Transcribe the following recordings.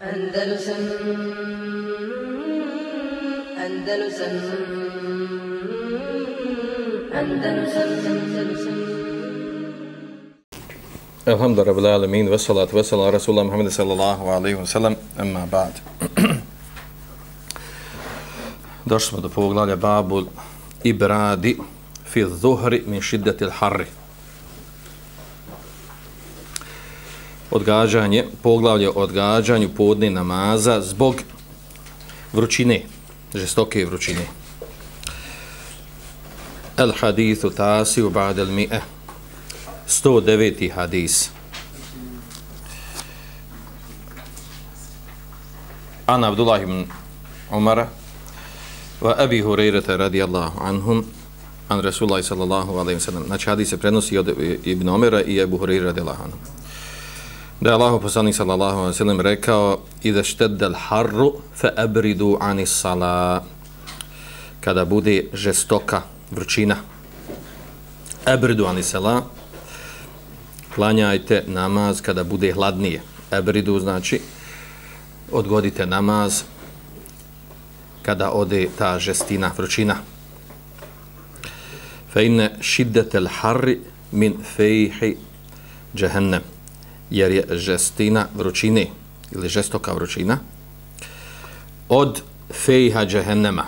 Andalusam Andalusam Andalusam Andalusam Alhamdu rabbil alamin wa salatu wa salam rasulullah Muhammad sallallahu alaihi wa sallam amma ba'd Došli smo do poglavlja babu ibradi fi zuhri min šiddati l-harri odgađanje, poglavlje o odgađanju podne namaza zbog vrućine, žestoke vrućine. El hadithu tasi u mi'e 109. hadis. Ana Abdullah ibn Umara wa Abi Hurairata radijallahu anhum an Rasulullah sallallahu alaihi wa sallam. Znači hadis se prenosi od Ibn Umara i Abu Hurairata radijallahu anhum. Da je Allah poslanik sallallahu alaihi wa sallam rekao ida štedde harru fe ebridu ani sala kada bude žestoka vrućina. Ebridu anis sala klanjajte namaz kada bude hladnije. Ebridu znači odgodite namaz kada ode ta žestina, vrućina. Fe inne šiddetel harri min fejhi džehennem jer je žestina vrućine ili žestoka vrućina od fejha džehennema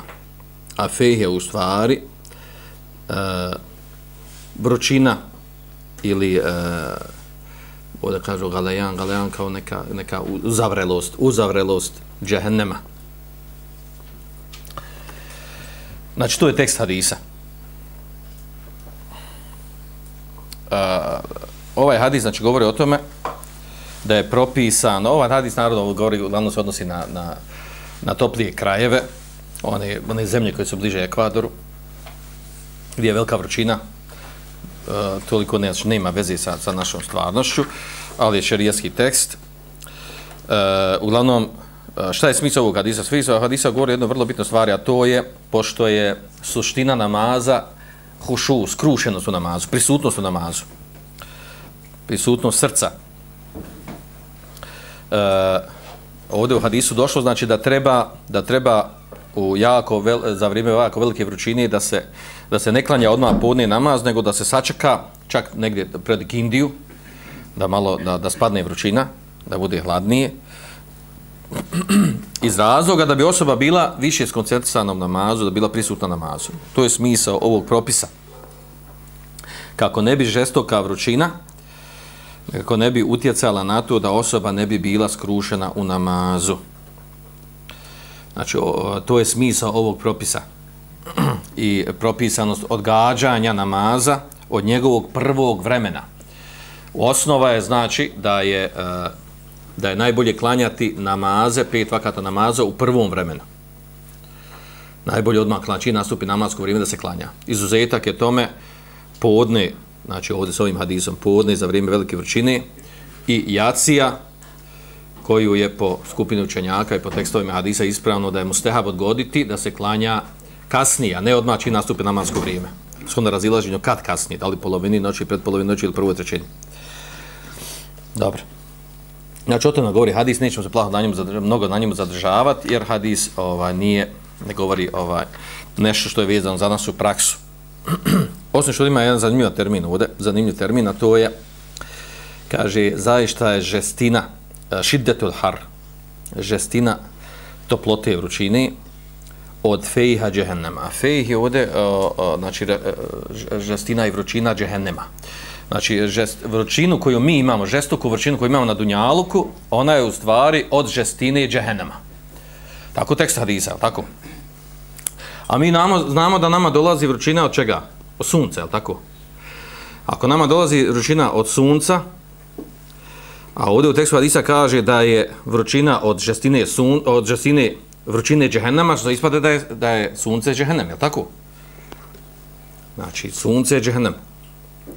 a fejh je u stvari uh, vrućina ili uh, ovdje kažu galejan, galejan kao neka, neka uzavrelost, uzavrelost džehennema. Znači, to je tekst hadisa. Uh, ovaj hadis znači govori o tome da je propisano, ovaj hadis narodno govori, uglavnom se odnosi na, na, na toplije krajeve, one, one zemlje koje su bliže Ekvadoru, gdje je velika vrućina, e, toliko ne, znači, nema veze sa, sa našom stvarnošću, ali je šerijski tekst. E, uglavnom, e, šta je smisao ovog hadisa? Smisao hadisa govori jedno vrlo bitno stvari, a to je, pošto je suština namaza, hušu, skrušenost u namazu, prisutnost u namazu prisutnost srca. E, ovdje u hadisu došlo znači da treba da treba u jako vel, za vrijeme jako velike vrućine da se da se ne klanja odmah podne namaz nego da se sačeka čak negdje pred kindiju da malo da, da spadne vrućina da bude hladnije. Iz razloga da bi osoba bila više skoncentrisana u namazu da bila prisutna namazu. To je smisao ovog propisa. Kako ne bi žestoka vrućina kako ne bi utjecala na to da osoba ne bi bila skrušena u namazu. Znači, o, to je smisao ovog propisa. I propisanost odgađanja namaza od njegovog prvog vremena. Osnova je znači da je, e, da je najbolje klanjati namaze, pet vakata namaza u prvom vremenu. Najbolje odmah klanči nastupi namasko vrijeme da se klanja. Izuzetak je tome podne znači ovdje s ovim hadisom podne za vrijeme velike vrčine i jacija koju je po skupini učenjaka i po tekstovima hadisa ispravno da je mu stehab odgoditi da se klanja kasnije, a ne odmah čim nastupi namansko vrijeme. Shodno razilaženju kad kasnije, da li polovini noći, pred polovini noći ili prvoj trećini. Dobro. Znači, o tome govori hadis, nećemo se plaho na njemu zadržavati, mnogo na njemu zadržavati, jer hadis ovaj, nije, ne govori ovaj, nešto što je vezano za nas u praksu. Osim što ima jedan zanimljiv termin ovdje, zanimljiv termin, a to je, kaže, zaista je žestina, e, šiddetul har, žestina toplote vrućine od fejha džehennema. Fejh je ovdje, e, e, znači, žestina i vrućina džehennema. Znači, žest, vrućinu koju mi imamo, žestoku vrućinu koju imamo na Dunjaluku, ona je u stvari od žestine džehennema. Tako tekst hadisa, tako? A mi namo, znamo da nama dolazi vrućina od čega? Od sunca, je tako? Ako nama dolazi vrućina od sunca, a ovdje u tekstu Hadisa kaže da je vrućina od žestine, sun, od žestine vrućine džehennama, što ispada da je, da je sunce džehennem, je tako? Znači, sunce je džehennem.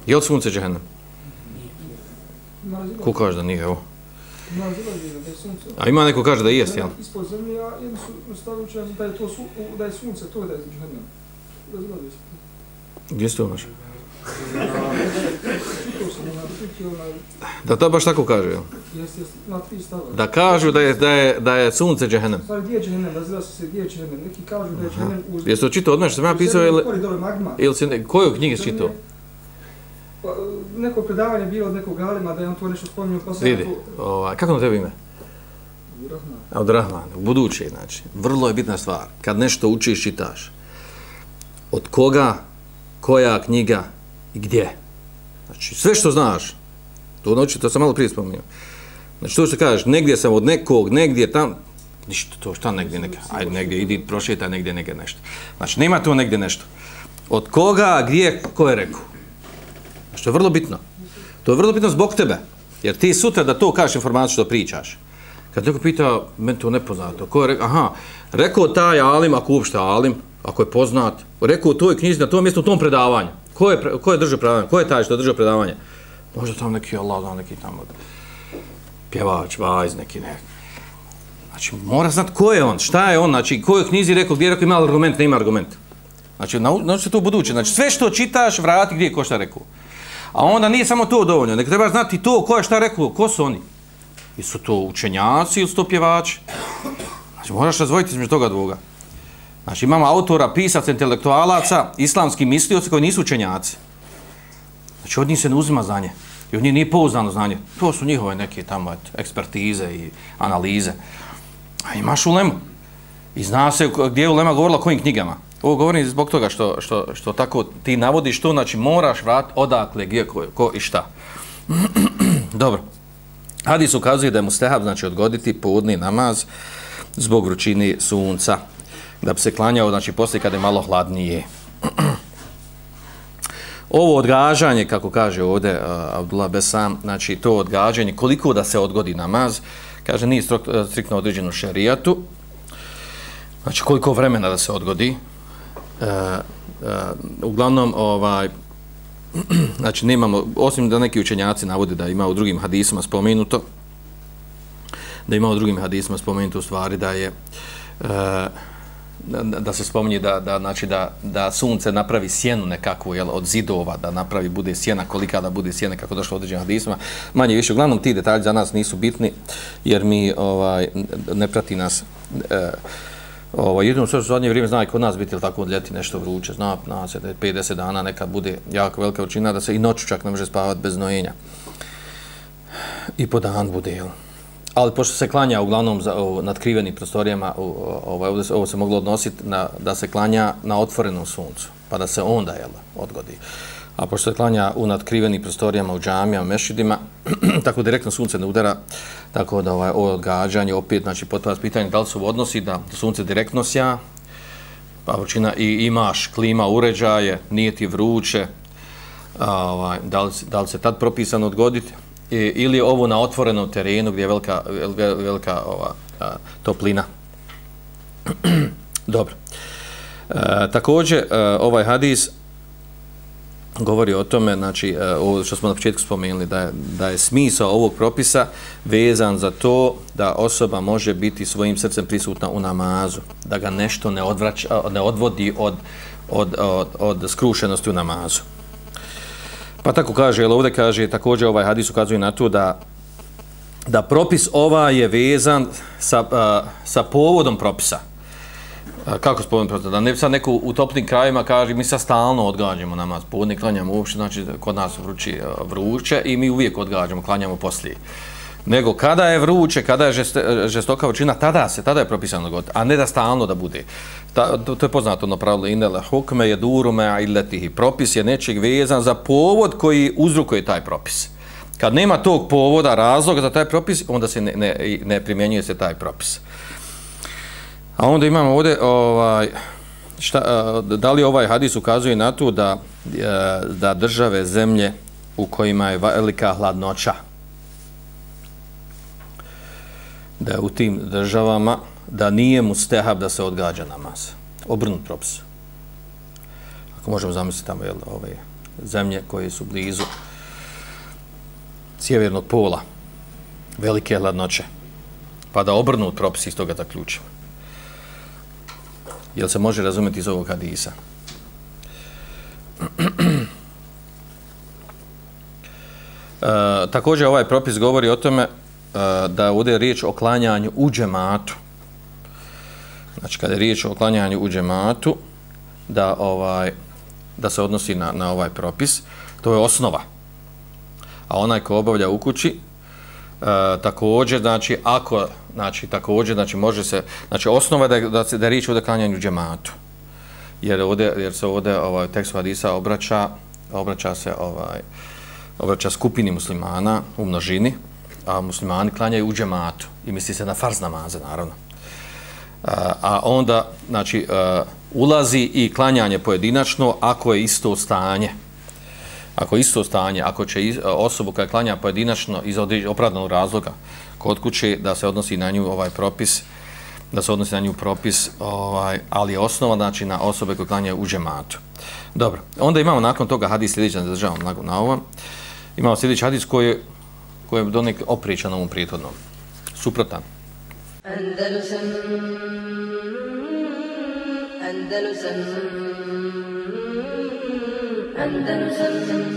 Je li sunce džehennem? Ko kaže da nije, evo? A ima neko kaže da jest, jel? Ispod zemlje, ja jedni su stavili da je to da je sunce, to je da je džehennem. Gdje ste to ona biti onaj, Da to baš tako kaže, jel? Da kažu da je, da je, da je sunce džehennem. Stvari, gdje je Džehennem, razila su se gdje je Džehennem, neki kažu da je Džehennem uz... Jesi to čitao od mene što sam ja pisao ili, ili si, ne- koju knjigi si čitao? Pa, neko predavanje je bilo od nekog alima da je on to nešto spominio, pa sam ja Vidi, to... ovaj, kako na tebi ime? Rahman. Od Rahman, u buduće, znači, vrlo je bitna stvar. Kad nešto učiš, čitaš. Od koga, koja knjiga i gdje. Znači, sve što znaš, to noći, to sam malo prije spomenuo. Znači, to što kažeš, negdje sam od nekog, negdje tam, ništa, to šta negdje neka, ajde negdje, idi prošetaj negdje, negdje nešto. Znači, nema tu negdje nešto. Od koga, gdje, ko je rekao. Znači, to je vrlo bitno. To je vrlo bitno zbog tebe. Jer ti sutra da to kažeš informaciju što pričaš. Kad neko pita, meni to nepoznato, ko je rekao, aha, rekao taj alim, ako uopšte alim, ako je poznat, rekao u toj knjizi, na tom mjestu, u tom predavanju. Ko je, pre- ko je držao predavanje? Ko je taj što je držao predavanje? Možda tam neki Allah, da neki tamo pjevač, vajz, neki ne. Znači, mora znat ko je on, šta je on, znači, ko je u knjizi rekao, gdje je rekao, ima li argument, ne ima argument. Znači, nauči se to u buduće. Znači, sve što čitaš, vrati gdje je ko šta rekao. A onda nije samo to dovoljno, nego treba znati to ko je šta rekao, ko su oni. I su to učenjaci ili su to pjevači? Znači, moraš razvojiti između toga dvoga. Znači, imamo autora, pisaca, intelektualaca, islamski mislioci koji nisu učenjaci. Znači, od njih se ne uzima znanje. I od njih nije pouzdano znanje. To su njihove neke tamo et, ekspertize i analize. A imaš ulemu. I zna se gdje je ulema govorila o kojim knjigama. Ovo govorim zbog toga što, što, što tako ti navodiš to, znači moraš vrat odakle, gdje, ko, ko i šta. Dobro. Hadis ukazuje da je mustehab, znači odgoditi podni namaz zbog vrućini sunca. Da bi se klanjao, znači poslije kada je malo hladnije. Ovo odgađanje, kako kaže ovdje uh, Abdullah Besam, znači to odgađanje, koliko da se odgodi namaz, kaže nije strok, eh, striktno određeno šerijatu, znači koliko vremena da se odgodi, uh, uh, uglavnom, ovaj, znači nemamo, osim da neki učenjaci navode da ima u drugim hadisima spomenuto, da ima u drugim hadisima spomenuto u stvari da je uh, da, da se spominje da, da, znači da, da sunce napravi sjenu nekakvu jel, od zidova, da napravi bude sjena, kolika da bude sjena, kako došlo određenim hadisima. Manje više, uglavnom ti detalji za nas nisu bitni, jer mi ovaj ne prati nas e, Ovaj, jedino sve u zadnje vrijeme zna i kod nas biti ili tako od ljeti nešto vruće, zna nas se da je 50 dana neka bude jako velika učina da se i noću čak ne može spavati bez nojenja. I po dan bude, jel? Ali pošto se klanja uglavnom za, o, nad krivenim prostorijama, o, o, ovaj, ovdje, ovo se moglo odnositi na, da se klanja na otvorenom suncu, pa da se onda jel, odgodi. A pošto se klanja u nadkrivenim prostorijama u džamijama, mešidima, tako direktno sunce ne udara, tako da ovaj, ovo odgađanje, opet, znači, potpuno vas pitanje da li su odnosi da sunce direktno sja, pa vrućina, i imaš klima uređaje, nije ti vruće, a, ovaj, da, li, se- da li se tad propisano odgoditi, I, ili ovo na otvorenom terenu gdje je velika, velika, velika ova, a, toplina. Dobro. E, također, e, ovaj hadis govori o tome, znači, e, ovo što smo na početku spomenuli, da je, da je smisao ovog propisa vezan za to da osoba može biti svojim srcem prisutna u namazu, da ga nešto ne, odvraća, ne odvodi od, od, od, od skrušenosti u namazu. Pa tako kaže, jel ovdje kaže, također ovaj hadis ukazuje na to da da propis ova je vezan sa, a, sa povodom propisa. A, kako s propisa? Da ne sad neko u toplim krajima kaže mi sad stalno odgađamo namaz, podne klanjamo uopšte, znači kod nas vrući vruće i mi uvijek odgađamo, klanjamo poslije. Nego kada je vruće, kada je žeste, žestoka vrućina, tada se, tada je propisano god, a ne da stalno da bude. Ta, to, to je poznato ono pravilo inele hukme je durume iletihi. Propis je nečeg vezan za povod koji uzrukuje taj propis. Kad nema tog povoda, razloga za taj propis, onda se ne, ne, ne primjenjuje se taj propis. A onda imamo ovdje, ovaj, šta, eh, da li ovaj hadis ukazuje na to da, eh, da države, zemlje u kojima je velika hladnoća, da u tim državama, da nije mustehab da se odgađa namaz. Obrnut propis. Ako možemo zamisliti tamo, jel, ove zemlje koje su blizu sjevernog pola, velike hladnoće, pa da obrnut propis iz toga zaključimo. Jel se može razumjeti iz ovog hadisa? E, također ovaj propis govori o tome E, da ovdje riječ o klanjanju u džematu. Znači kada je riječ o klanjanju u džematu da ovaj da se odnosi na, na ovaj propis, to je osnova. A onaj ko obavlja u kući e, također znači ako znači također znači može se znači osnova je da da se da je riječ o klanjanju u džematu. Jer ovdje jer se ovdje ovaj tekst hadisa obraća obraća se ovaj obraća skupini muslimana u množini, a muslimani klanjaju u džematu i misli se na farz namaze, naravno. A, a onda, znači, a, ulazi i klanjanje pojedinačno ako je isto stanje. Ako je isto stanje, ako će iz, osobu koja klanja pojedinačno iz opravdanog razloga kod kuće da se odnosi na nju ovaj propis, da se odnosi na nju propis, ovaj, ali je osnova znači, na osobe koje klanjaju u džematu. Dobro, onda imamo nakon toga hadis sljedeći, da državam na, na ovom imamo sljedeći hadis koji je, koje je donek opričan ovom prijetodnom. Suprotan. Andalusam Andalusam Andalusam Andalusam